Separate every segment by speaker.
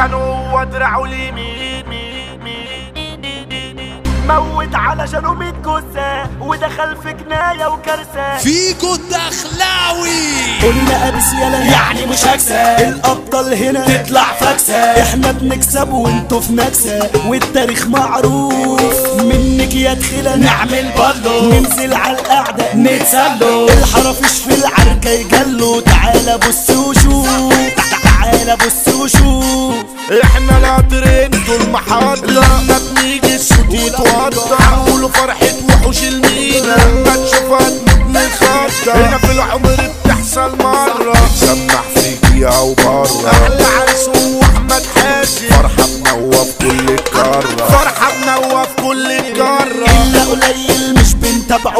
Speaker 1: كانوا هو اليمين موت علشانه ميت جثة ودخل في كناية وكارثة
Speaker 2: فيكو الدخلاوي
Speaker 3: قلنا ابس يلا يعني مش هكسب. الابطال هنا. تطلع فاكسه احنا بنكسب وانتوا في نكسه والتاريخ معروف. منك يا دخلة نعمل بلو. ننزل على القعدة نتسلو. الحرافيش في العركة يجلوا تعالى بص وشوف تعالى بص وشوف
Speaker 1: احنا القادرين دول محاضر لما بنيجي الصوت يتوضع قولوا فرحة وحوش المينا. لما تشوفها تموت من الخضة هنا في العمر بتحصل مرة. سمح فيكي او برا احلى عريس هو احمد حازم فرحة منوة في كل القارة. فرحة منوة في كل القارة.
Speaker 3: الا قليل مش بنتابعه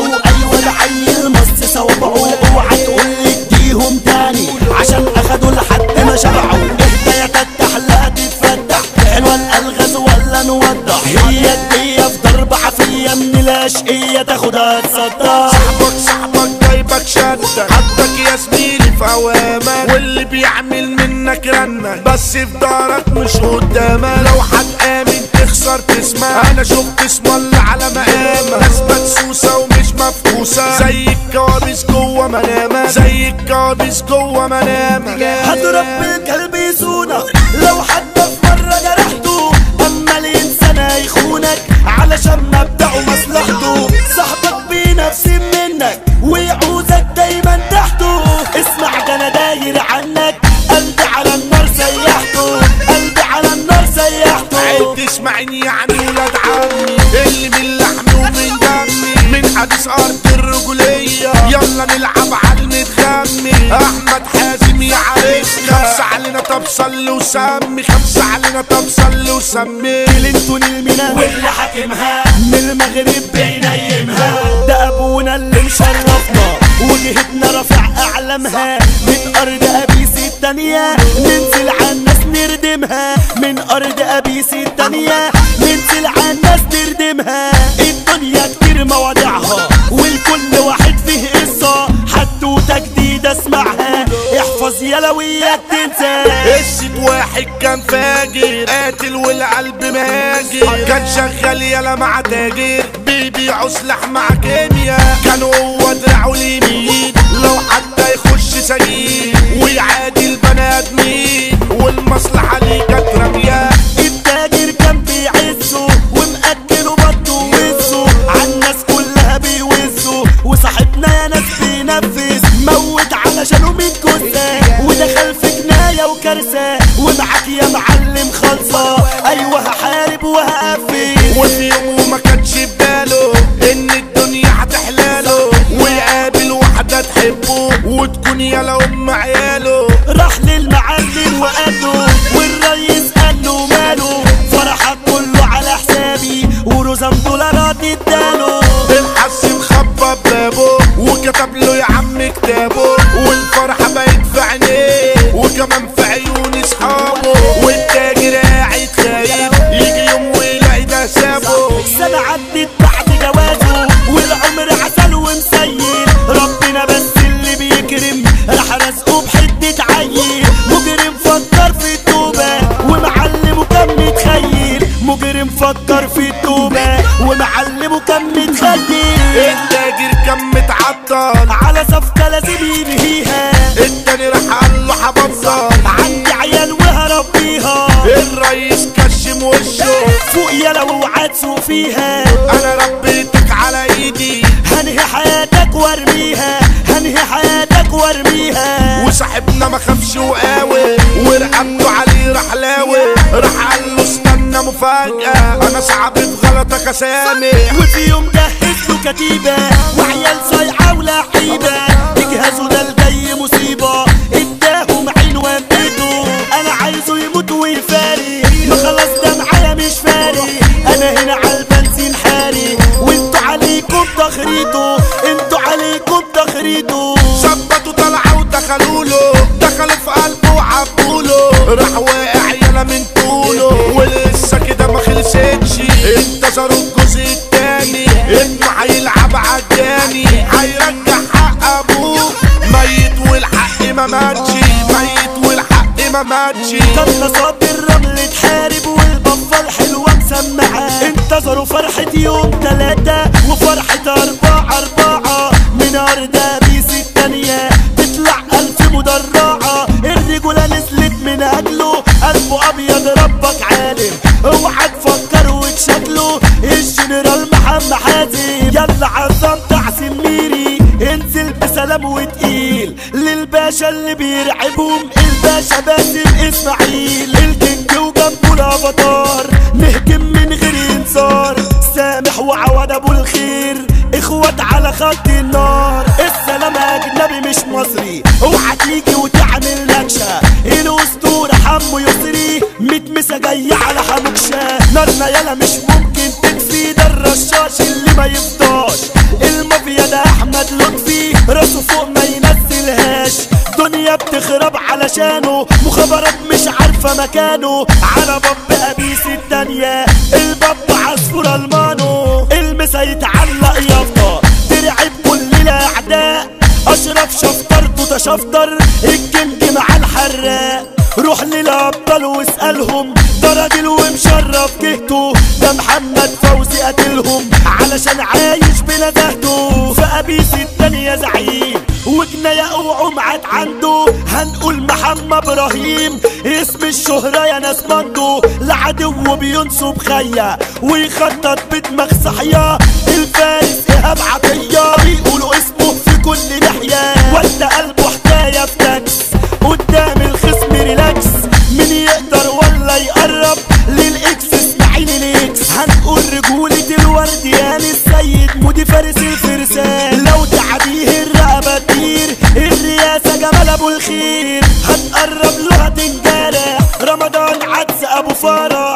Speaker 3: من الاشقية تاخدها تصدح
Speaker 1: صاحبك صاحبك جايبك شدك حطك يا زميلي في اوامك واللي بيعمل منك رنك بس في دارك مش قدامك لو هتآمن تخسر تسمع انا شفت اسم الله على مقامك ناس مدسوسة ومش مفكوسة زي الكوابيس جوه منامك زي الكوابيس جوه منامك
Speaker 3: هضرب بالكلب يسونك
Speaker 1: عيب تسمعني يعني ولاد عمي اللي من لحمي ومن دمي من حديث ارض الرجولية. يلا نلعب على المتغمي احمد حازم يا عريسنا خمسة علينا طب صلي وسمي. خمسة علينا طب صلي وسمي.
Speaker 3: كلينتون المينا واللي حاكمها. من المغرب. بينيمها ده ابونا اللي مشرفنا. وجهتنا رافع اعلامها من ارض ابيس التانية ننزل على الناس نردمها من ارض ابيس التانية ننزل على الناس نردمها الدنيا كتير مواضيعها والكل واحد فيه قصة حدوتة جديدة اسمعها احفظ يلويات تنسى.
Speaker 1: الست واحد كان فاجر، قاتل والقلب مهاجر كان شغال يلا مع تاجر بيبيعوا سلاح مع كيمياء. كان هو دراعه اليمين، لو حتى يخش سجين ويعادي البني ادمين والمصلحه
Speaker 3: يا معلم خالصة ايوه مجرم فكر في التوبة ومعلمه كان متخيل
Speaker 1: التاجر كان متعطل.
Speaker 3: على صفقة لازم ينهيها
Speaker 1: التاني راح قال له هبطل
Speaker 3: عندي عيال وهربيها.
Speaker 1: الرئيس كشم وشه.
Speaker 3: فوق يلا واوعى تسوق فيها
Speaker 1: انا ربيتك على ايدي
Speaker 3: هنهي حياتك وارميها. هنهي حياتك وارميها.
Speaker 1: وصاحبنا ما خافش وقاوي ورقبته عليه راح مفاجأة انا صعب في غلطك اسامح
Speaker 3: وفي يوم جهز له كتيبة. وعيال صايعة ولعيبة يجهزوا ده الجاي مصيبة. اداهم عنوان بيته انا عايزه يموت ويفاري. ما خلاص ده معايا مش فاري. انا هنا على البنزين حاري. وانتوا عليكم تخريطه. انتوا عليكم تخريطه.
Speaker 1: ظبطوا طلعوا ودخلوا له دخلوا في قلبه وعبوا له راح كسروا الجزء التاني ابنه هيلعب عالتاني. هيرجع حق ابوه ميت والحق ما ماتش، ميت والحق ما ماتش.
Speaker 3: كان صاب الرمل تحارب والبطل الحلوه مسمعاه انتظروا فرحه يوم تلاته وفرحه اربعه قلبه ابيض ربك عالم. اوعى تفكر وتشكله. الجنرال محمد حازم يلا عظم تعسم ميري انزل بسلام وتقيل. للباشا اللي بيرعبهم، الباشا باسم اسماعيل الكينج وجنبه الافاتار نهجم من غير انذار سامح وعواد ابو الخير. اخوات على خط النار. السلام اجنبي مش مصري. اوعى تيجي وتعمل متمسه جايه على حموكشه نارنا يالا مش ممكن تكفي ده الرشاش اللي ما يفضاش المافيا ده احمد لطفي راسه فوق ما ينزلهاش دنيا بتخرب علشانه مخابرات مش عارفه مكانه. على باب ابيس التانية الباب عصفور المانو المسا يتعلق يافطه ترعب كل الاعداء اشرف شفطرته تشفطر الكنج مع الحراق روح للابطال واسألهم. ده راجل ومشرف جهته ده محمد فوزي قتلهم. علشان عايش بنزهته في الدنيا زعيم. وجنايا وعمعت عنده. هنقول محمد ابراهيم اسم الشهرة يا ناس مندو لعدو بينصب خيا. ويخطط بدماغ صحية الفارس ايهاب عطية. بيقولوا اسمه في كل ناحية. ولا قلبه حكاية في قدام الخصم ريلاكس مين يقدر ولا يقرب للاكس اسمعيني الاكس هنقول رجولة الورديان السيد مودي فارس الفرسان. لو تعديه الرقبة تطير الرياسة جمال ابو الخير. هتقرب له هتنجرح رمضان عدس ابو فرح.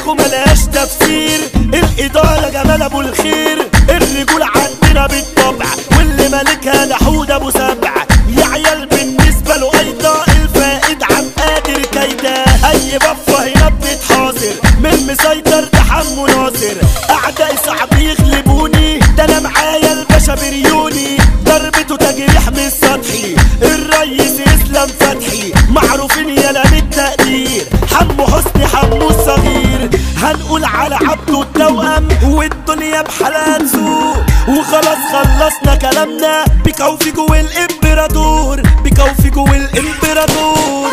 Speaker 3: دماغه ملهاش تفسير. الادارة جمال ابو الخير. الرجول عندنا بالطبع، واللي مالكها لحود ابو سبع. يا عيال، بالنسبة له ايضا الفائد عم قادر كيدا اي بفه هنا بتتحاصر من مسيطر ده هنقول على عبده التوأم والدنيا بحالات سوق وخلاص خلصنا كلامنا بيكاو في الامبراطور بيكاو في الامبراطور